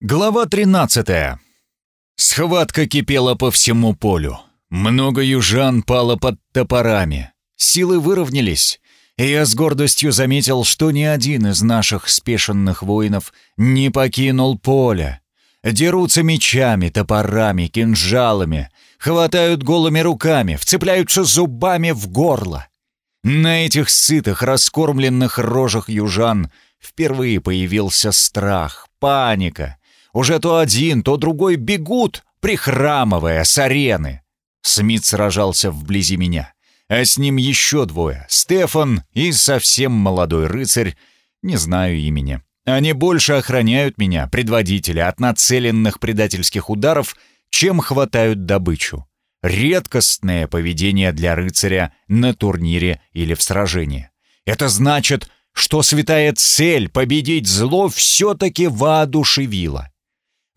Глава 13. Схватка кипела по всему полю. Много южан пало под топорами. Силы выровнялись, и я с гордостью заметил, что ни один из наших спешенных воинов не покинул поле. Дерутся мечами, топорами, кинжалами, хватают голыми руками, вцепляются зубами в горло. На этих сытых, раскормленных рожах южан впервые появился страх, паника, уже то один, то другой бегут, прихрамывая с арены. Смит сражался вблизи меня, а с ним еще двое — Стефан и совсем молодой рыцарь, не знаю имени. Они больше охраняют меня, предводителя, от нацеленных предательских ударов, чем хватают добычу. Редкостное поведение для рыцаря на турнире или в сражении. Это значит, что святая цель победить зло все-таки воодушевила.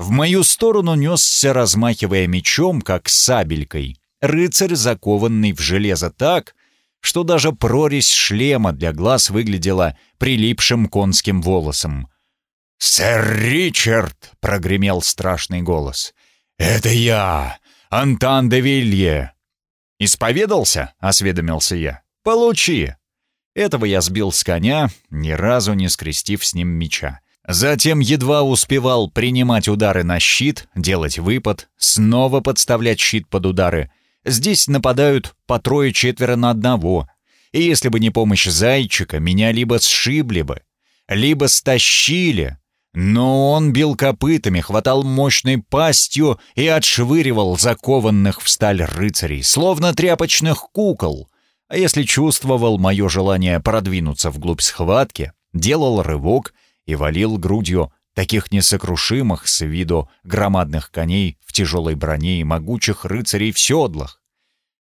В мою сторону несся, размахивая мечом, как сабелькой, рыцарь, закованный в железо так, что даже прорезь шлема для глаз выглядела прилипшим конским волосом. «Сэр Ричард!» — прогремел страшный голос. «Это я, Антан де Вилье!» «Исповедался?» — осведомился я. «Получи!» Этого я сбил с коня, ни разу не скрестив с ним меча. Затем едва успевал принимать удары на щит, делать выпад, снова подставлять щит под удары. Здесь нападают по трое-четверо на одного. И если бы не помощь зайчика, меня либо сшибли бы, либо стащили. Но он бил копытами, хватал мощной пастью и отшвыривал закованных в сталь рыцарей, словно тряпочных кукол. А если чувствовал мое желание продвинуться вглубь схватки, делал рывок и валил грудью таких несокрушимых с виду громадных коней в тяжелой броне и могучих рыцарей в седлах.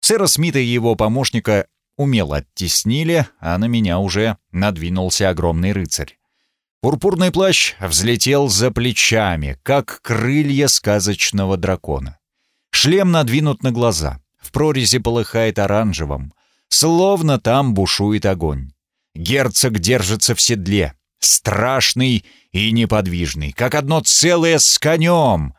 Сэра Смита и его помощника умело оттеснили, а на меня уже надвинулся огромный рыцарь. Пурпурный плащ взлетел за плечами, как крылья сказочного дракона. Шлем надвинут на глаза, в прорези полыхает оранжевым, словно там бушует огонь. Герцог держится в седле, страшный и неподвижный, как одно целое с конем.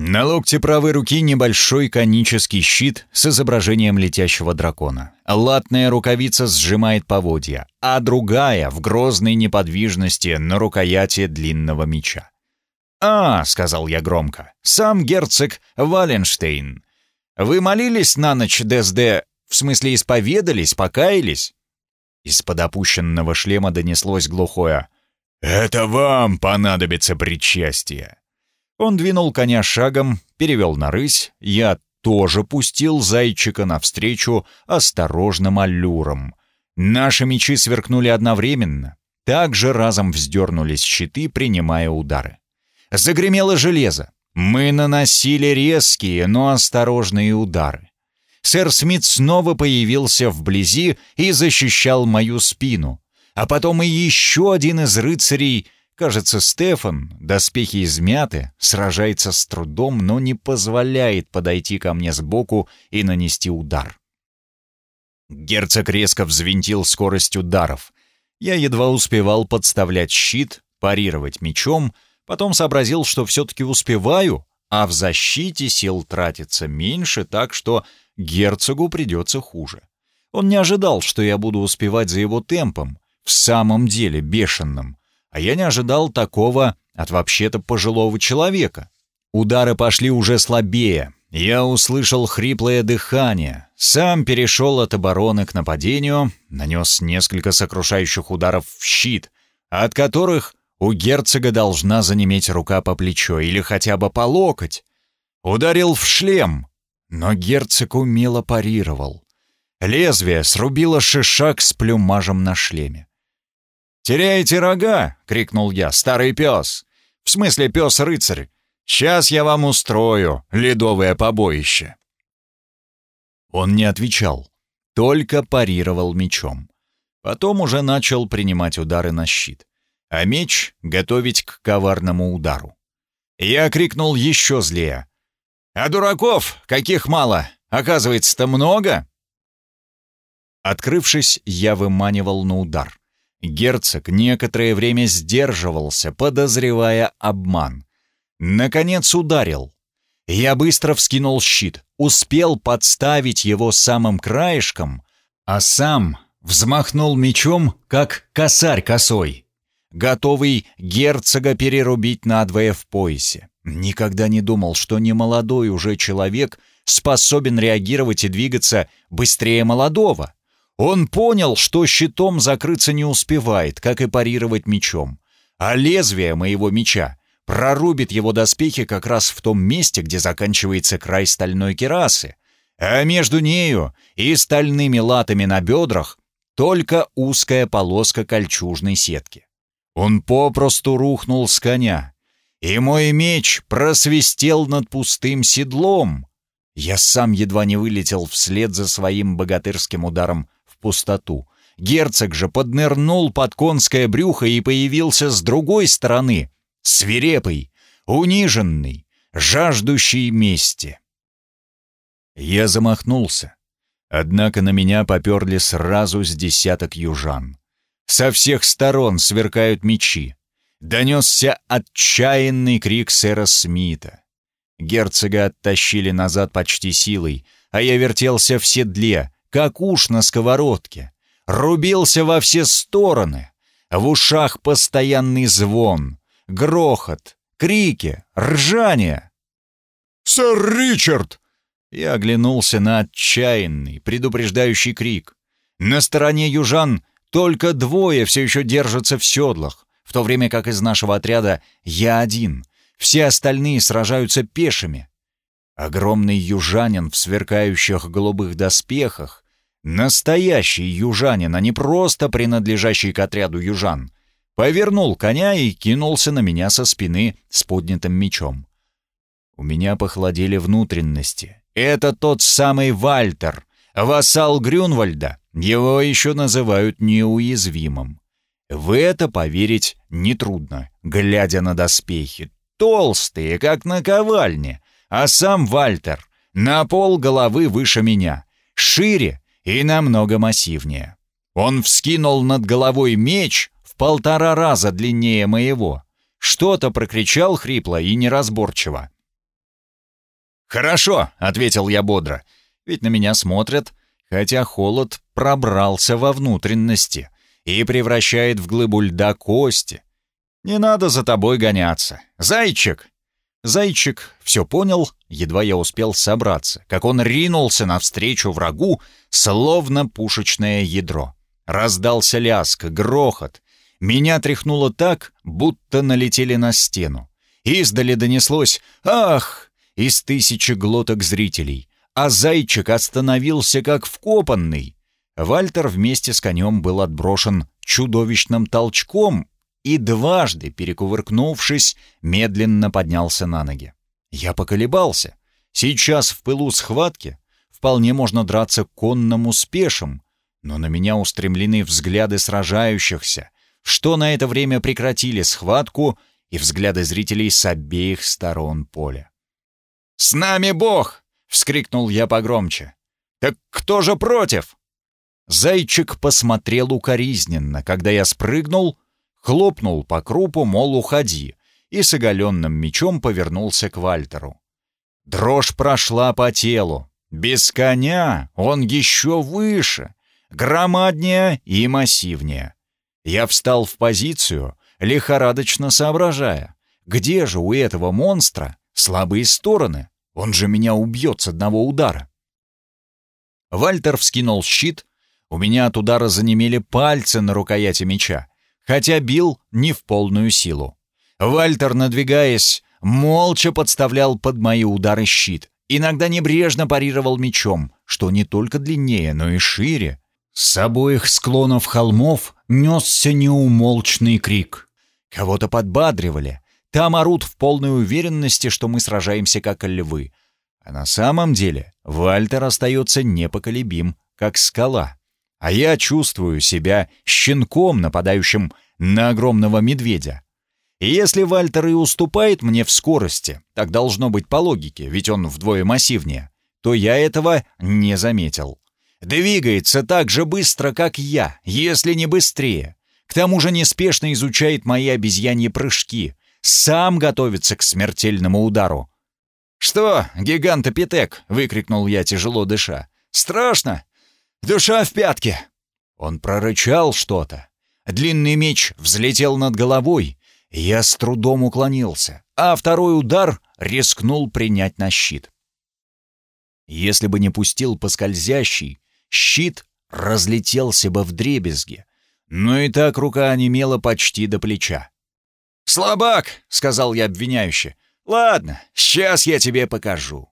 На локте правой руки небольшой конический щит с изображением летящего дракона. Латная рукавица сжимает поводья, а другая в грозной неподвижности на рукояти длинного меча. «А», — сказал я громко, — «сам герцог Валенштейн. Вы молились на ночь ДСД, в смысле исповедались, покаялись?» Из-под опущенного шлема донеслось глухое «Это вам понадобится причастие». Он двинул коня шагом, перевел на рысь, я тоже пустил зайчика навстречу осторожным аллюром. Наши мечи сверкнули одновременно, также разом вздернулись щиты, принимая удары. Загремело железо. Мы наносили резкие, но осторожные удары. Сэр Смит снова появился вблизи и защищал мою спину, а потом и еще один из рыцарей, кажется, Стефан, доспехи измяты, сражается с трудом, но не позволяет подойти ко мне сбоку и нанести удар. Герцог резко взвинтил скорость ударов. Я едва успевал подставлять щит, парировать мечом, потом сообразил, что все-таки успеваю, а в защите сил тратится меньше, так что герцогу придется хуже. Он не ожидал, что я буду успевать за его темпом, в самом деле бешеным, а я не ожидал такого от вообще-то пожилого человека. Удары пошли уже слабее. Я услышал хриплое дыхание, сам перешел от обороны к нападению, нанес несколько сокрушающих ударов в щит, от которых у герцога должна занеметь рука по плечо или хотя бы по локоть. Ударил в шлем, но герцог умело парировал. Лезвие срубило шишак с плюмажем на шлеме. «Теряете рога!» — крикнул я. «Старый пес! В смысле пес-рыцарь! Сейчас я вам устрою ледовое побоище!» Он не отвечал, только парировал мечом. Потом уже начал принимать удары на щит, а меч готовить к коварному удару. Я крикнул еще злее. «А дураков, каких мало, оказывается-то много!» Открывшись, я выманивал на удар. Герцог некоторое время сдерживался, подозревая обман. Наконец ударил. Я быстро вскинул щит, успел подставить его самым краешком, а сам взмахнул мечом, как косарь косой, готовый герцога перерубить надвое в поясе. Никогда не думал, что немолодой уже человек способен реагировать и двигаться быстрее молодого. Он понял, что щитом закрыться не успевает, как и парировать мечом. А лезвие моего меча прорубит его доспехи как раз в том месте, где заканчивается край стальной керасы, а между нею и стальными латами на бедрах только узкая полоска кольчужной сетки. Он попросту рухнул с коня, и мой меч просвистел над пустым седлом. Я сам едва не вылетел вслед за своим богатырским ударом пустоту. Герцог же поднырнул под конское брюхо и появился с другой стороны, свирепый, униженный, жаждущий мести. Я замахнулся, однако на меня поперли сразу с десяток южан. Со всех сторон сверкают мечи. Донесся отчаянный крик сэра Смита. Герцога оттащили назад почти силой, а я вертелся в седле, как уж на сковородке. Рубился во все стороны. В ушах постоянный звон, грохот, крики, ржание. «Сэр Ричард!» Я оглянулся на отчаянный, предупреждающий крик. На стороне южан только двое все еще держатся в седлах в то время как из нашего отряда я один, все остальные сражаются пешими. Огромный южанин в сверкающих голубых доспехах, настоящий южанин, а не просто принадлежащий к отряду южан, повернул коня и кинулся на меня со спины с поднятым мечом. У меня похолодели внутренности. Это тот самый Вальтер, вассал Грюнвальда. Его еще называют неуязвимым. В это поверить нетрудно, глядя на доспехи. Толстые, как на ковальне, а сам Вальтер на пол головы выше меня, шире и намного массивнее. Он вскинул над головой меч в полтора раза длиннее моего. Что-то прокричал хрипло и неразборчиво. «Хорошо», — ответил я бодро, — «ведь на меня смотрят, хотя холод пробрался во внутренности» и превращает в глыбу льда кости. Не надо за тобой гоняться. Зайчик!» Зайчик все понял, едва я успел собраться, как он ринулся навстречу врагу, словно пушечное ядро. Раздался ляск, грохот. Меня тряхнуло так, будто налетели на стену. Издали донеслось «Ах!» из тысячи глоток зрителей, а зайчик остановился как вкопанный. Вальтер вместе с конем был отброшен чудовищным толчком и дважды, перекувыркнувшись, медленно поднялся на ноги. Я поколебался. Сейчас в пылу схватки вполне можно драться конным успешем, но на меня устремлены взгляды сражающихся, что на это время прекратили схватку и взгляды зрителей с обеих сторон поля. «С нами Бог!» — вскрикнул я погромче. «Так кто же против?» Зайчик посмотрел укоризненно, когда я спрыгнул, хлопнул по крупу, мол, уходи, и с оголенным мечом повернулся к Вальтеру. Дрожь прошла по телу. Без коня он еще выше, громаднее и массивнее. Я встал в позицию, лихорадочно соображая, где же у этого монстра слабые стороны? Он же меня убьет с одного удара. Вальтер вскинул щит, у меня от удара занемели пальцы на рукояти меча, хотя бил не в полную силу. Вальтер, надвигаясь, молча подставлял под мои удары щит, иногда небрежно парировал мечом, что не только длиннее, но и шире. С обоих склонов холмов несся неумолчный крик. Кого-то подбадривали. Там орут в полной уверенности, что мы сражаемся как львы. А на самом деле Вальтер остается непоколебим, как скала а я чувствую себя щенком, нападающим на огромного медведя. И если Вальтер и уступает мне в скорости, так должно быть по логике, ведь он вдвое массивнее, то я этого не заметил. Двигается так же быстро, как я, если не быстрее. К тому же неспешно изучает мои обезьяньи прыжки, Сам готовится к смертельному удару. «Что, гигант-апитек?» — выкрикнул я, тяжело дыша. «Страшно! Душа в пятке!» Он прорычал что-то. Длинный меч взлетел над головой. Я с трудом уклонился, а второй удар рискнул принять на щит. Если бы не пустил по скользящий, щит разлетелся бы в дребезги, но и так рука онемела почти до плеча. «Слабак!» — сказал я обвиняюще. «Ладно, сейчас я тебе покажу».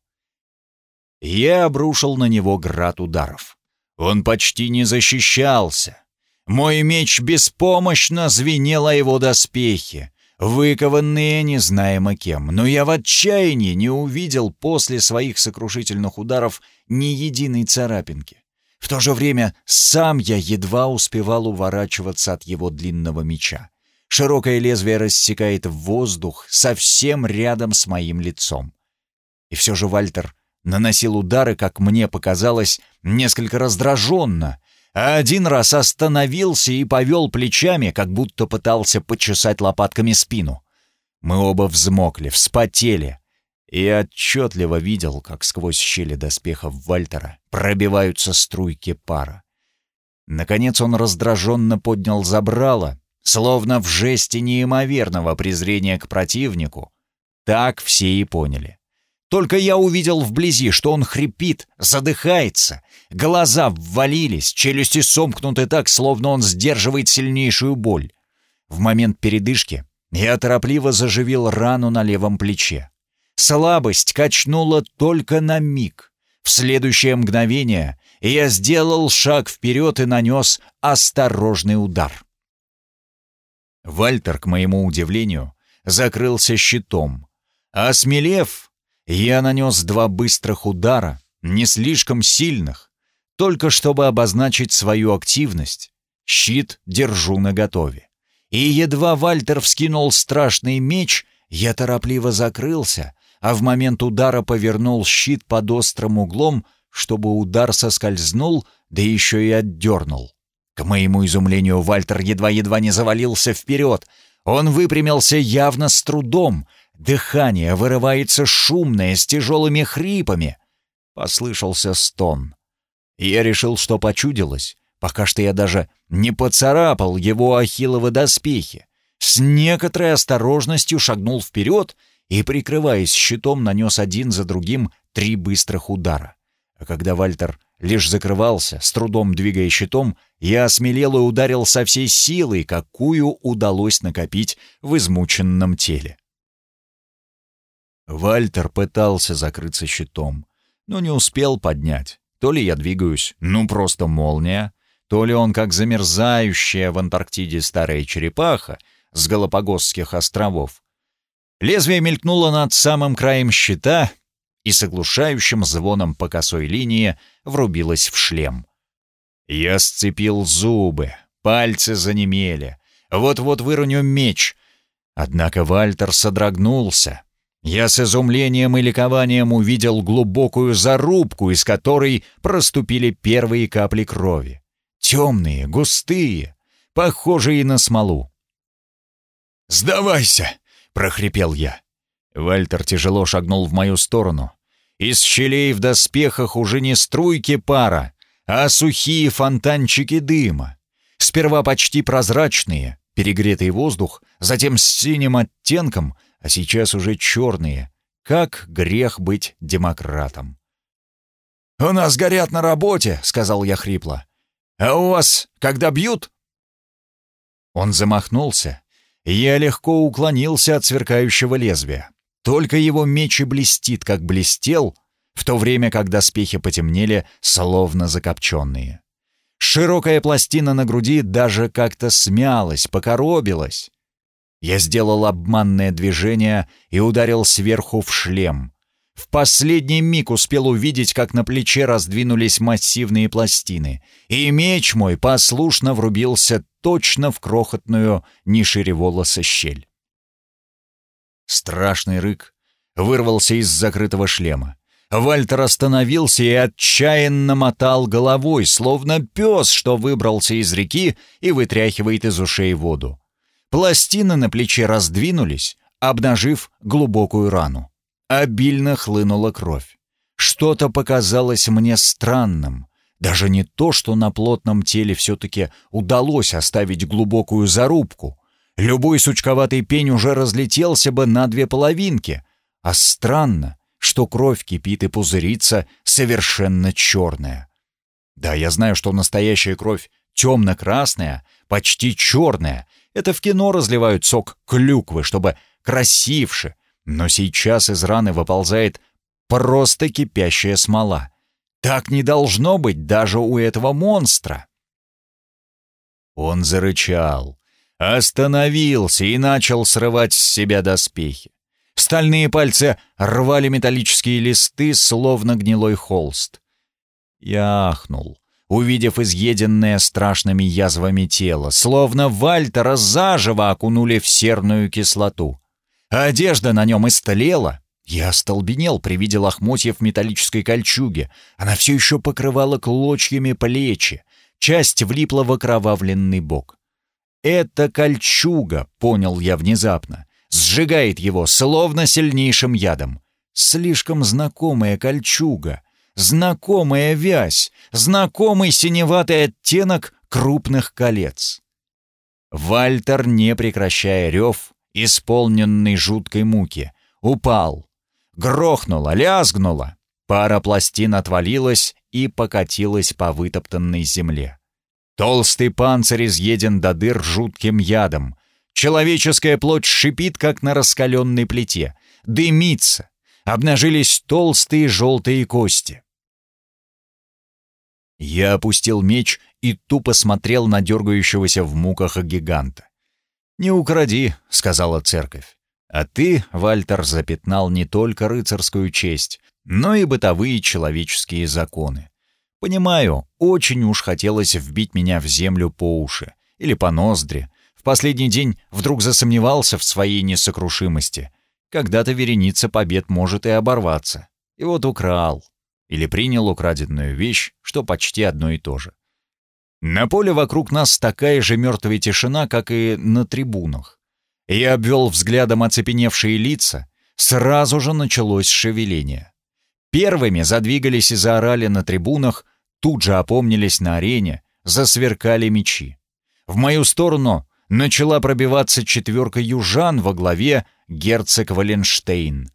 Я обрушил на него град ударов. Он почти не защищался. Мой меч беспомощно звенел о его доспехи, выкованные незнаемо кем, но я в отчаянии не увидел после своих сокрушительных ударов ни единой царапинки. В то же время сам я едва успевал уворачиваться от его длинного меча. Широкое лезвие рассекает воздух совсем рядом с моим лицом. И все же Вальтер наносил удары, как мне показалось, несколько раздраженно, а один раз остановился и повел плечами, как будто пытался почесать лопатками спину. Мы оба взмокли, вспотели, и отчетливо видел, как сквозь щели доспехов Вальтера пробиваются струйки пара. Наконец он раздраженно поднял забрало, словно в жесте неимоверного презрения к противнику. Так все и поняли. Только я увидел вблизи, что он хрипит, задыхается, глаза ввалились, челюсти сомкнуты так, словно он сдерживает сильнейшую боль. В момент передышки я торопливо заживил рану на левом плече. Слабость качнула только на миг. В следующее мгновение я сделал шаг вперед и нанес осторожный удар. Вальтер, к моему удивлению, закрылся щитом. Осмелев, я нанес два быстрых удара, не слишком сильных, только чтобы обозначить свою активность. Щит держу наготове. И едва Вальтер вскинул страшный меч, я торопливо закрылся, а в момент удара повернул щит под острым углом, чтобы удар соскользнул, да еще и отдернул. К моему изумлению, Вальтер едва-едва не завалился вперед. Он выпрямился явно с трудом. Дыхание вырывается шумное, с тяжелыми хрипами. Послышался стон. Я решил, что почудилось. Пока что я даже не поцарапал его ахилловы доспехи. С некоторой осторожностью шагнул вперед и, прикрываясь щитом, нанес один за другим три быстрых удара. А когда Вальтер лишь закрывался, с трудом двигая щитом, я осмелел и ударил со всей силой, какую удалось накопить в измученном теле. Вальтер пытался закрыться щитом, но не успел поднять. То ли я двигаюсь, ну просто молния, то ли он как замерзающая в Антарктиде старая черепаха с Галапагосских островов, Лезвие мелькнуло над самым краем щита и с оглушающим звоном по косой линии врубилось в шлем. Я сцепил зубы, пальцы занемели. Вот-вот выроню меч. Однако Вальтер содрогнулся. Я с изумлением и ликованием увидел глубокую зарубку, из которой проступили первые капли крови. Темные, густые, похожие на смолу. «Сдавайся!» прохрипел я. Вальтер тяжело шагнул в мою сторону. Из щелей в доспехах уже не струйки пара, а сухие фонтанчики дыма. Сперва почти прозрачные, перегретый воздух, затем с синим оттенком, а сейчас уже черные. Как грех быть демократом. «У нас горят на работе», — сказал я хрипло. «А у вас, когда бьют?» Он замахнулся, я легко уклонился от сверкающего лезвия. Только его меч и блестит, как блестел, в то время как доспехи потемнели, словно закопченные. Широкая пластина на груди даже как-то смялась, покоробилась. Я сделал обманное движение и ударил сверху в шлем. В последний миг успел увидеть, как на плече раздвинулись массивные пластины, и меч мой послушно врубился точно в крохотную, не шире волоса щель. Страшный рык вырвался из закрытого шлема. Вальтер остановился и отчаянно мотал головой, словно пес, что выбрался из реки и вытряхивает из ушей воду. Пластины на плече раздвинулись, обнажив глубокую рану. Обильно хлынула кровь. Что-то показалось мне странным. Даже не то, что на плотном теле все-таки удалось оставить глубокую зарубку. Любой сучковатый пень уже разлетелся бы на две половинки. А странно, что кровь кипит и пузырится совершенно черная. Да, я знаю, что настоящая кровь темно-красная, почти черная. Это в кино разливают сок клюквы, чтобы красивше. Но сейчас из раны выползает просто кипящая смола. Так не должно быть даже у этого монстра. Он зарычал, остановился и начал срывать с себя доспехи. Стальные пальцы рвали металлические листы, словно гнилой холст. Я ахнул, увидев изъеденное страшными язвами тело, словно Вальтера заживо окунули в серную кислоту. одежда на нем истлела, я остолбенел при виде лохмотьев металлической кольчуги. Она все еще покрывала клочьями плечи. Часть влипла в окровавленный бок. «Это кольчуга», — понял я внезапно. Сжигает его, словно сильнейшим ядом. Слишком знакомая кольчуга. Знакомая вязь. Знакомый синеватый оттенок крупных колец. Вальтер, не прекращая рев, исполненный жуткой муки, упал, Грохнуло, лязгнуло. Пара пластин отвалилась и покатилась по вытоптанной земле. Толстый панцирь изъеден до дыр жутким ядом. Человеческая плоть шипит, как на раскаленной плите. Дымится. Обнажились толстые желтые кости. Я опустил меч и тупо смотрел на дергающегося в муках гиганта. «Не укради», — сказала церковь. А ты, Вальтер, запятнал не только рыцарскую честь, но и бытовые человеческие законы. Понимаю, очень уж хотелось вбить меня в землю по уши или по ноздри. В последний день вдруг засомневался в своей несокрушимости. Когда-то вереница побед может и оборваться. И вот украл. Или принял украденную вещь, что почти одно и то же. На поле вокруг нас такая же мертвая тишина, как и на трибунах. Я обвел взглядом оцепеневшие лица. Сразу же началось шевеление. Первыми задвигались и заорали на трибунах, тут же опомнились на арене, засверкали мечи. В мою сторону начала пробиваться четверка южан во главе герцог Валенштейн.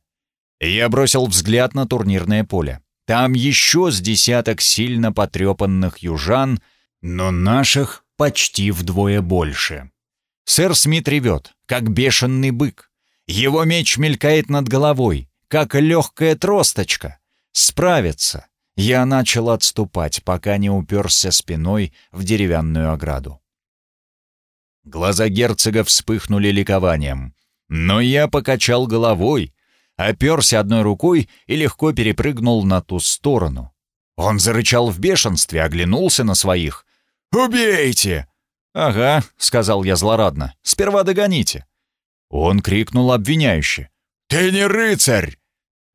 Я бросил взгляд на турнирное поле. Там еще с десяток сильно потрепанных южан, но наших почти вдвое больше. Сэр Смит ревет, как бешеный бык. Его меч мелькает над головой, как легкая тросточка. Справится. Я начал отступать, пока не уперся спиной в деревянную ограду. Глаза герцога вспыхнули ликованием. Но я покачал головой, оперся одной рукой и легко перепрыгнул на ту сторону. Он зарычал в бешенстве, оглянулся на своих. «Убейте! «Ага», — сказал я злорадно, — «сперва догоните». Он крикнул обвиняюще. «Ты не рыцарь!»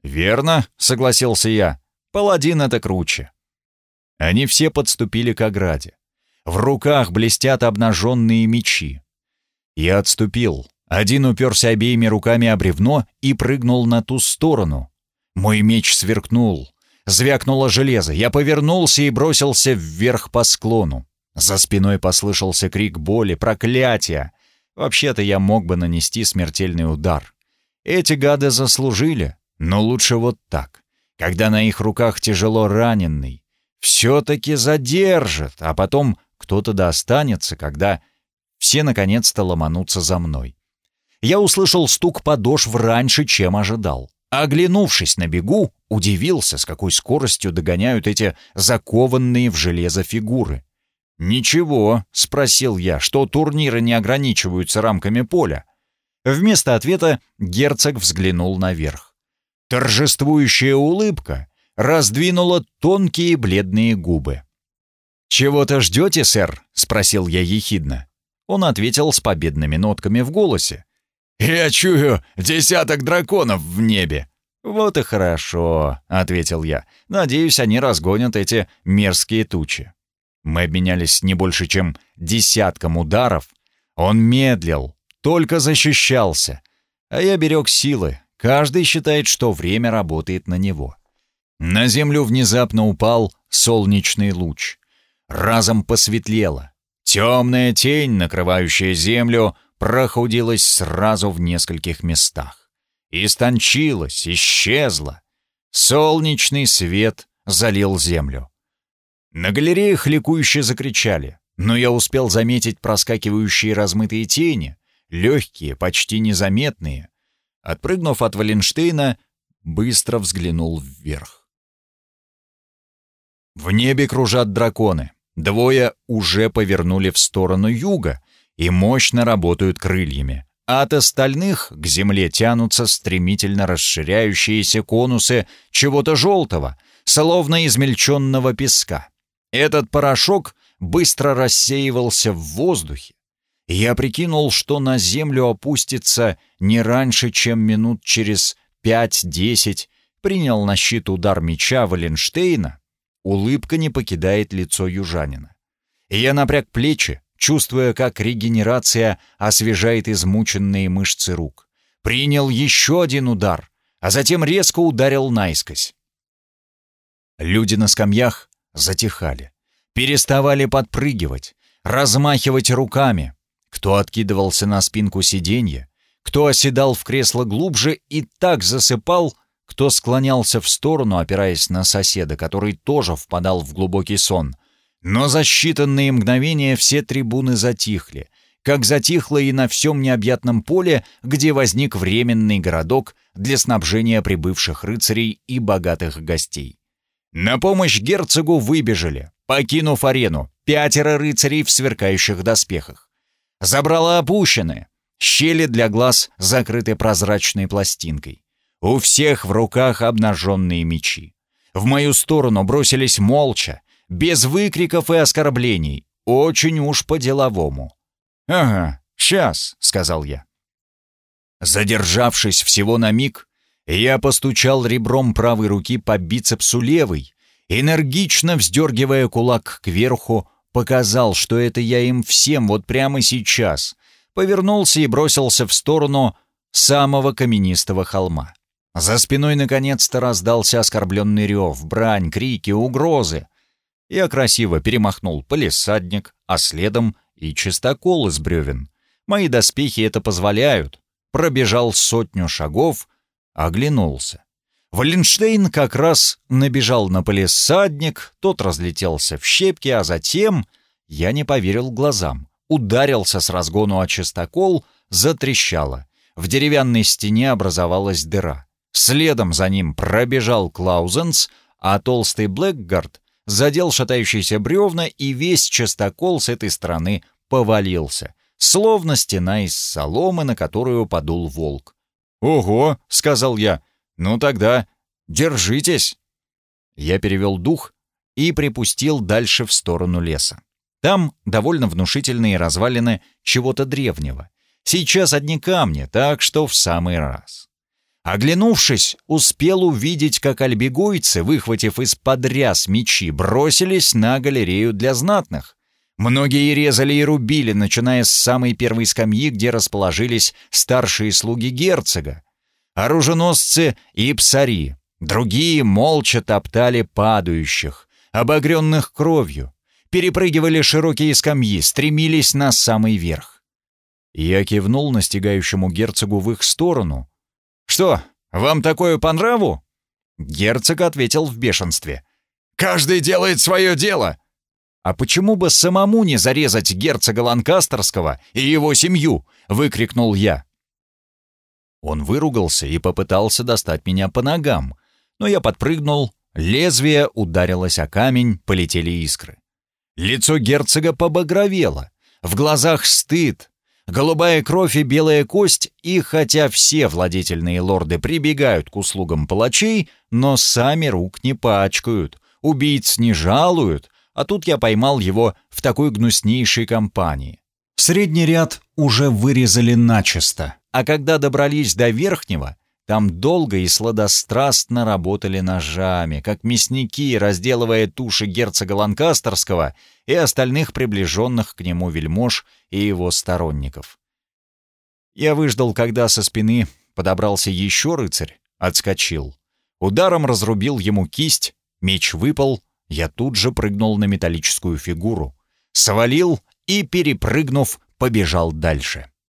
«Верно», — согласился я. «Паладин — это круче». Они все подступили к ограде. В руках блестят обнаженные мечи. Я отступил. Один уперся обеими руками о бревно и прыгнул на ту сторону. Мой меч сверкнул. Звякнуло железо. Я повернулся и бросился вверх по склону. За спиной послышался крик боли, проклятия. Вообще-то я мог бы нанести смертельный удар. Эти гады заслужили, но лучше вот так, когда на их руках тяжело раненый. Все-таки задержат, а потом кто-то достанется, когда все наконец-то ломанутся за мной. Я услышал стук подошв раньше, чем ожидал. Оглянувшись на бегу, удивился, с какой скоростью догоняют эти закованные в железо фигуры. «Ничего», — спросил я, — «что турниры не ограничиваются рамками поля?» Вместо ответа герцог взглянул наверх. Торжествующая улыбка раздвинула тонкие бледные губы. «Чего-то ждете, сэр?» — спросил я ехидно. Он ответил с победными нотками в голосе. «Я чую десяток драконов в небе». «Вот и хорошо», — ответил я. «Надеюсь, они разгонят эти мерзкие тучи». Мы обменялись не больше, чем десятком ударов. Он медлил, только защищался. А я берег силы, каждый считает, что время работает на него. На землю внезапно упал солнечный луч. Разом посветлело. Темная тень, накрывающая землю, прохудилась сразу в нескольких местах. Истончилась, исчезла. Солнечный свет залил землю. На галереях ликующе закричали, но я успел заметить проскакивающие размытые тени, легкие, почти незаметные. Отпрыгнув от Валенштейна, быстро взглянул вверх. В небе кружат драконы. Двое уже повернули в сторону юга и мощно работают крыльями. А от остальных к земле тянутся стремительно расширяющиеся конусы чего-то желтого, словно измельченного песка. Этот порошок быстро рассеивался в воздухе. Я прикинул, что на землю опустится не раньше, чем минут через пять-десять, принял на щит удар меча Валенштейна. Улыбка не покидает лицо южанина. Я напряг плечи, чувствуя, как регенерация освежает измученные мышцы рук. Принял еще один удар, а затем резко ударил наискось. Люди на скамьях затихали, переставали подпрыгивать, размахивать руками. Кто откидывался на спинку сиденья, кто оседал в кресло глубже и так засыпал, кто склонялся в сторону, опираясь на соседа, который тоже впадал в глубокий сон. Но за считанные мгновения все трибуны затихли, как затихло и на всем необъятном поле, где возник временный городок для снабжения прибывших рыцарей и богатых гостей. На помощь герцогу выбежали, покинув арену, пятеро рыцарей в сверкающих доспехах. Забрала опущенные, щели для глаз закрыты прозрачной пластинкой. У всех в руках обнаженные мечи. В мою сторону бросились молча, без выкриков и оскорблений, очень уж по-деловому. «Ага, сейчас», — сказал я. Задержавшись всего на миг, я постучал ребром правой руки по бицепсу левой, энергично вздергивая кулак кверху, показал, что это я им всем вот прямо сейчас, повернулся и бросился в сторону самого каменистого холма. За спиной наконец-то раздался оскорбленный рев, брань, крики, угрозы. Я красиво перемахнул полисадник, а следом и чистокол из бревен. Мои доспехи это позволяют. Пробежал сотню шагов, оглянулся. Валенштейн как раз набежал на полисадник, тот разлетелся в щепки, а затем, я не поверил глазам, ударился с разгону о чистокол, затрещало. В деревянной стене образовалась дыра. Следом за ним пробежал Клаузенс, а толстый Блэкгард задел шатающиеся бревна, и весь частокол с этой стороны повалился, словно стена из соломы, на которую подул волк. «Ого!» — сказал я. «Ну тогда держитесь!» Я перевел дух и припустил дальше в сторону леса. Там довольно внушительные развалины чего-то древнего. Сейчас одни камни, так что в самый раз. Оглянувшись, успел увидеть, как альбегойцы, выхватив из-под ряс мечи, бросились на галерею для знатных. Многие резали и рубили, начиная с самой первой скамьи, где расположились старшие слуги герцога, оруженосцы и псари. Другие молча топтали падающих, обогренных кровью, перепрыгивали широкие скамьи, стремились на самый верх. Я кивнул настигающему герцогу в их сторону. «Что, вам такое по нраву?» Герцог ответил в бешенстве. «Каждый делает свое дело!» «А почему бы самому не зарезать герцога Ланкастерского и его семью?» — выкрикнул я. Он выругался и попытался достать меня по ногам, но я подпрыгнул, лезвие ударилось о камень, полетели искры. Лицо герцога побагровело, в глазах стыд, голубая кровь и белая кость, и хотя все владетельные лорды прибегают к услугам палачей, но сами рук не пачкают, убийц не жалуют, а тут я поймал его в такой гнуснейшей компании. Средний ряд уже вырезали начисто, а когда добрались до верхнего, там долго и сладострастно работали ножами, как мясники, разделывая туши герцога Ланкастерского и остальных приближенных к нему вельмож и его сторонников. Я выждал, когда со спины подобрался еще рыцарь, отскочил. Ударом разрубил ему кисть, меч выпал, я тут же прыгнул на металлическую фигуру, свалил и, перепрыгнув, побежал дальше.